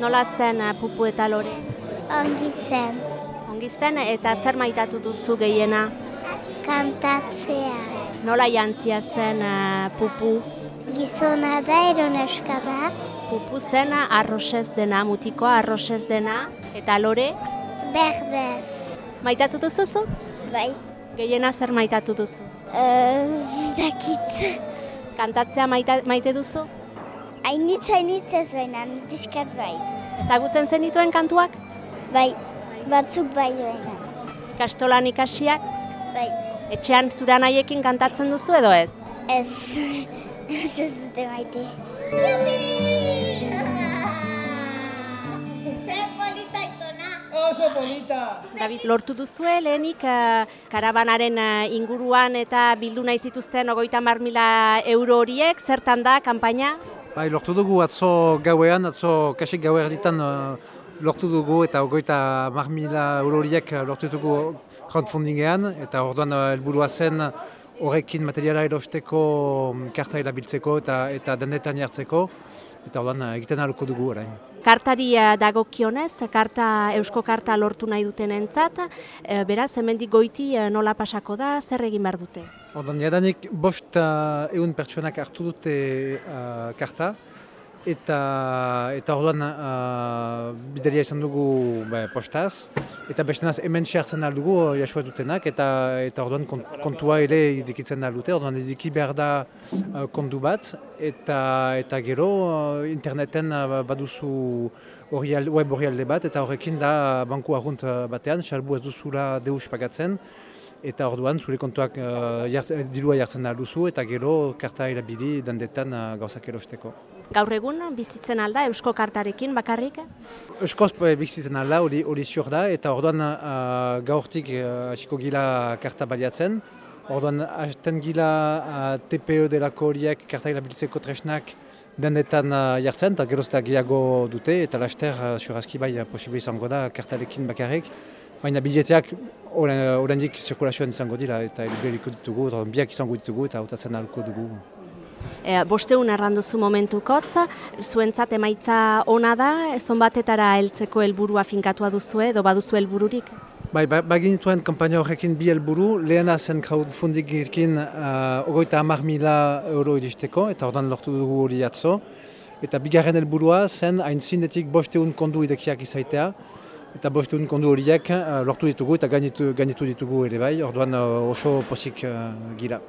Nola zen uh, pupu eta lore? Ongi zen, Ongi zen eta zer maitatu duzu gehiena? kantatzea. Nola jantzia zen uh, pupu? Gizona da eroneska da, Pupu zen arrosez dena, mutikoa arrosez dena. Eta lore, berdez. maitatu duzu? Bai. Gehiena zer maitatu duzu? Ez dakit. Kantatzea maita, maite duzu? Ainitz, ainitz ez baina, pixkat bai. Ezagutzen zenituen kantuak? Bai, batzuk bai. Kastolan ikasiak? Bai. Etxean zura nahiekin kantatzen duzu edo ez? Ez, ez ez dute maite. Oso polita! David, lortu duzue lehenik eh, karabanaren eh, inguruan eta bildu nahi zituzten ogoita mila euro horiek, zertan da kanpaina? Bai, lortu dugu atzo gauean, atzo kasik gauer ditan uh, lortu dugu eta ogoita mar mila euroriek lortu dugu crowdfundingean eta orduan uh, helburua zen horrekin materiala erosteko um, karta erabiltzeko eta eta dendetan jartzeko eta orduan uh, egiten ahalko dugu orain. Kartari dagokionez, karta, eusko karta lortu nahi duten entzat, beraz, hemendik goiti nola pasako da, zer egin behar dute? Orduan, jadanik bost uh, egun pertsonak hartu dute uh, karta, eta, eta orduan uh, bidalia izan dugu ba, postaz, eta bestenaz hemen hartzen ahal dugu uh, jasua dutenak, eta, eta orduan kont- kontua ere idikitzen ahal dute, orduan idiki behar da uh, kontu bat, eta, eta gero uh, interneten uh, baduzu orrial, web orrialde bat, eta horrekin da banku arrunt uh, batean, salbu ez duzula deus pagatzen, eta orduan zure kontuak uh, jartz, dirua jartzen da duzu eta gero karta erabili dandetan uh, gauzak erosteko. Gaur egun bizitzen alda eusko kartarekin bakarrik? Euskoz eh, bizitzen ala hori hori ziur da eta orduan uh, gaurtik uh, hasiko gila karta baliatzen. Orduan hasten gila uh, TPE delako horiek karta erabiltzeko tresnak dendetan uh, jartzen eta geroz eta gehiago dute eta laster uh, surazki bai uh, posible izango da kartarekin bakarrik. Baina bileteak oraindik zirkulazioan izango dira eta beliko ditugu, orduan biak izango ditugu eta hautatzen ahalko dugu. E, bosteun erranduzu momentukotz, zuentzat emaitza ona da, zonbatetara heltzeko helburua finkatua duzue, edo baduzu helbururik? Bai, ba, baginituen kampaina horrekin bi helburu, lehena zen crowdfundingekin uh, ogoita hamar mila euro iristeko, eta ordan lortu dugu hori atzo. Eta bigarren helburua zen hain zinetik bosteun kondu idekiak izaitea, eta bosteun kondu horiek uh, lortu ditugu eta gainitu, gainitu ditugu ere bai, orduan uh, oso posik uh, gira.